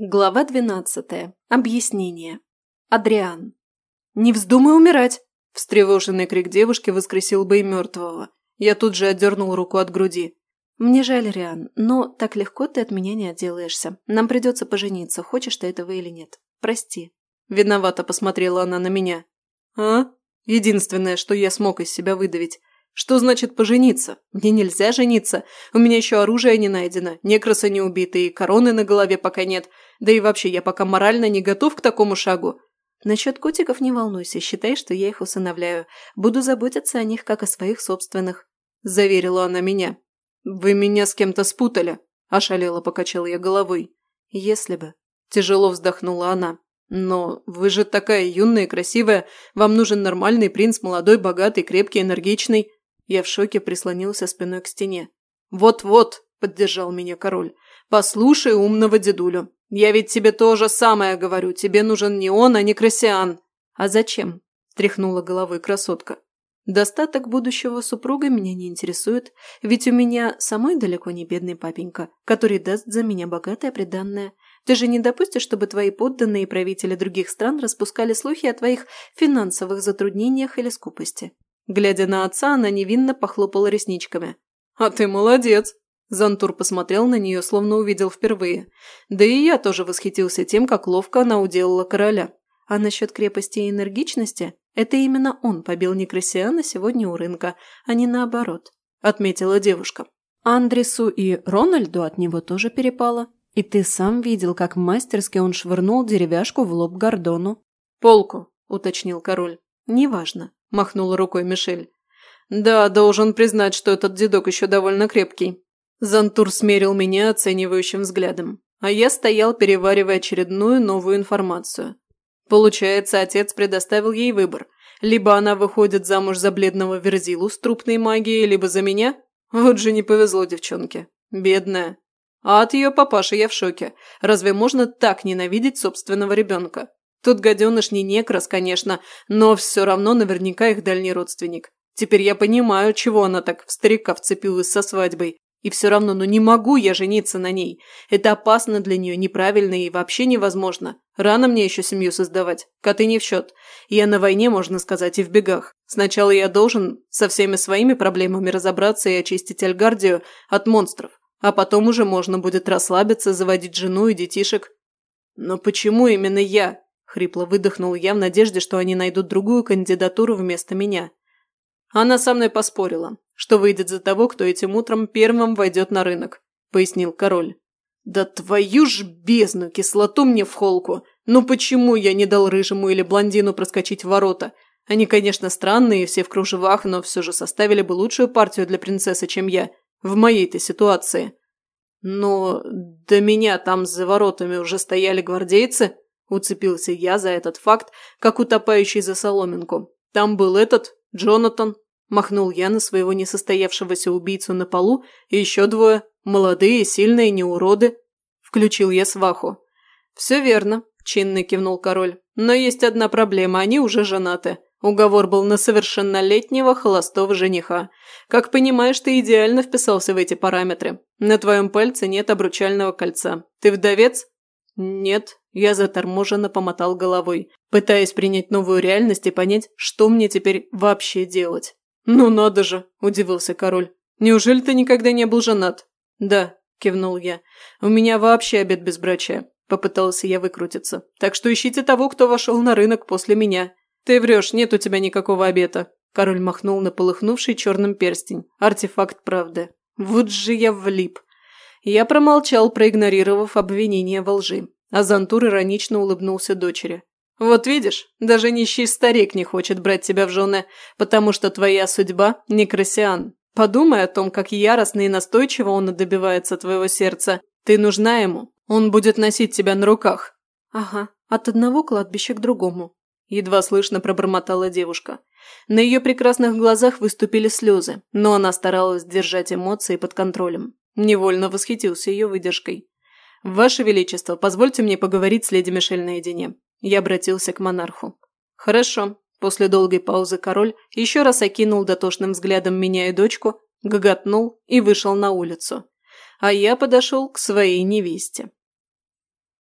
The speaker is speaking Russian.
Глава двенадцатая. Объяснение. Адриан. «Не вздумай умирать!» – встревоженный крик девушки воскресил бы и мертвого. Я тут же отдернул руку от груди. «Мне жаль, Риан, но так легко ты от меня не отделаешься. Нам придется пожениться, хочешь ты этого или нет. Прости». Виновато посмотрела она на меня. «А? Единственное, что я смог из себя выдавить. Что значит пожениться? Мне нельзя жениться. У меня еще оружие не найдено, некросы не убиты и короны на голове пока нет. Да и вообще, я пока морально не готов к такому шагу. Насчет котиков не волнуйся, считай, что я их усыновляю. Буду заботиться о них, как о своих собственных. Заверила она меня. Вы меня с кем-то спутали. Ошалела покачал я головой. Если бы. Тяжело вздохнула она. Но вы же такая юная и красивая. Вам нужен нормальный принц, молодой, богатый, крепкий, энергичный. Я в шоке прислонился спиной к стене. «Вот-вот», – поддержал меня король, – «послушай умного дедулю. Я ведь тебе то же самое говорю. Тебе нужен не он, а не Красиан». «А зачем?» – тряхнула головой красотка. «Достаток будущего супруга меня не интересует, ведь у меня самой далеко не бедный папенька, который даст за меня богатое приданное. Ты же не допустишь, чтобы твои подданные и правители других стран распускали слухи о твоих финансовых затруднениях или скупости. Глядя на отца, она невинно похлопала ресничками. «А ты молодец!» Зантур посмотрел на нее, словно увидел впервые. Да и я тоже восхитился тем, как ловко она уделала короля. А насчет крепости и энергичности, это именно он побил Некрасиана сегодня у рынка, а не наоборот, отметила девушка. Андресу и Рональду от него тоже перепало. И ты сам видел, как мастерски он швырнул деревяшку в лоб Гордону. «Полку», – уточнил король. «Неважно. – махнула рукой Мишель. «Да, должен признать, что этот дедок еще довольно крепкий». Зантур смерил меня оценивающим взглядом, а я стоял, переваривая очередную новую информацию. Получается, отец предоставил ей выбор. Либо она выходит замуж за бледного Верзилу с трупной магией, либо за меня. Вот же не повезло девчонке. Бедная. А от ее папаши я в шоке. Разве можно так ненавидеть собственного ребенка? Тут гаденыш не некрас, конечно, но все равно наверняка их дальний родственник. Теперь я понимаю, чего она так в старика вцепилась со свадьбой. И все равно, ну не могу я жениться на ней. Это опасно для нее, неправильно и вообще невозможно. Рано мне еще семью создавать. Коты не в счет. Я на войне, можно сказать, и в бегах. Сначала я должен со всеми своими проблемами разобраться и очистить Альгардию от монстров. А потом уже можно будет расслабиться, заводить жену и детишек. Но почему именно я? Хрипло выдохнул я в надежде, что они найдут другую кандидатуру вместо меня. Она со мной поспорила, что выйдет за того, кто этим утром первым войдет на рынок, пояснил король. Да твою ж бездну, кислоту мне в холку! Ну почему я не дал рыжему или блондину проскочить в ворота? Они, конечно, странные, все в кружевах, но все же составили бы лучшую партию для принцессы, чем я, в моей-то ситуации. Но до меня там за воротами уже стояли гвардейцы, Уцепился я за этот факт, как утопающий за соломинку. Там был этот, Джонатан. Махнул я на своего несостоявшегося убийцу на полу и еще двое, молодые, сильные, не уроды. Включил я сваху. «Все верно», – чинно кивнул король. «Но есть одна проблема, они уже женаты. Уговор был на совершеннолетнего холостого жениха. Как понимаешь, ты идеально вписался в эти параметры. На твоем пальце нет обручального кольца. Ты вдовец?» «Нет», я заторможенно помотал головой, пытаясь принять новую реальность и понять, что мне теперь вообще делать. «Ну надо же!» – удивился король. «Неужели ты никогда не был женат?» «Да», – кивнул я. «У меня вообще обед безбрачия», – попытался я выкрутиться. «Так что ищите того, кто вошел на рынок после меня». «Ты врешь, нет у тебя никакого обета». Король махнул на полыхнувший черным перстень. Артефакт правды. Вот же я влип. Я промолчал, проигнорировав обвинение во лжи. А Зантур иронично улыбнулся дочери. «Вот видишь, даже нищий старик не хочет брать тебя в жены, потому что твоя судьба – не Красиан. Подумай о том, как яростно и настойчиво он добивается твоего сердца. Ты нужна ему, он будет носить тебя на руках». «Ага, от одного кладбища к другому», – едва слышно пробормотала девушка. На ее прекрасных глазах выступили слезы, но она старалась держать эмоции под контролем. Невольно восхитился ее выдержкой. «Ваше Величество, позвольте мне поговорить с леди Мишель наедине». Я обратился к монарху. «Хорошо». После долгой паузы король еще раз окинул дотошным взглядом меня и дочку, гоготнул и вышел на улицу. А я подошел к своей невесте.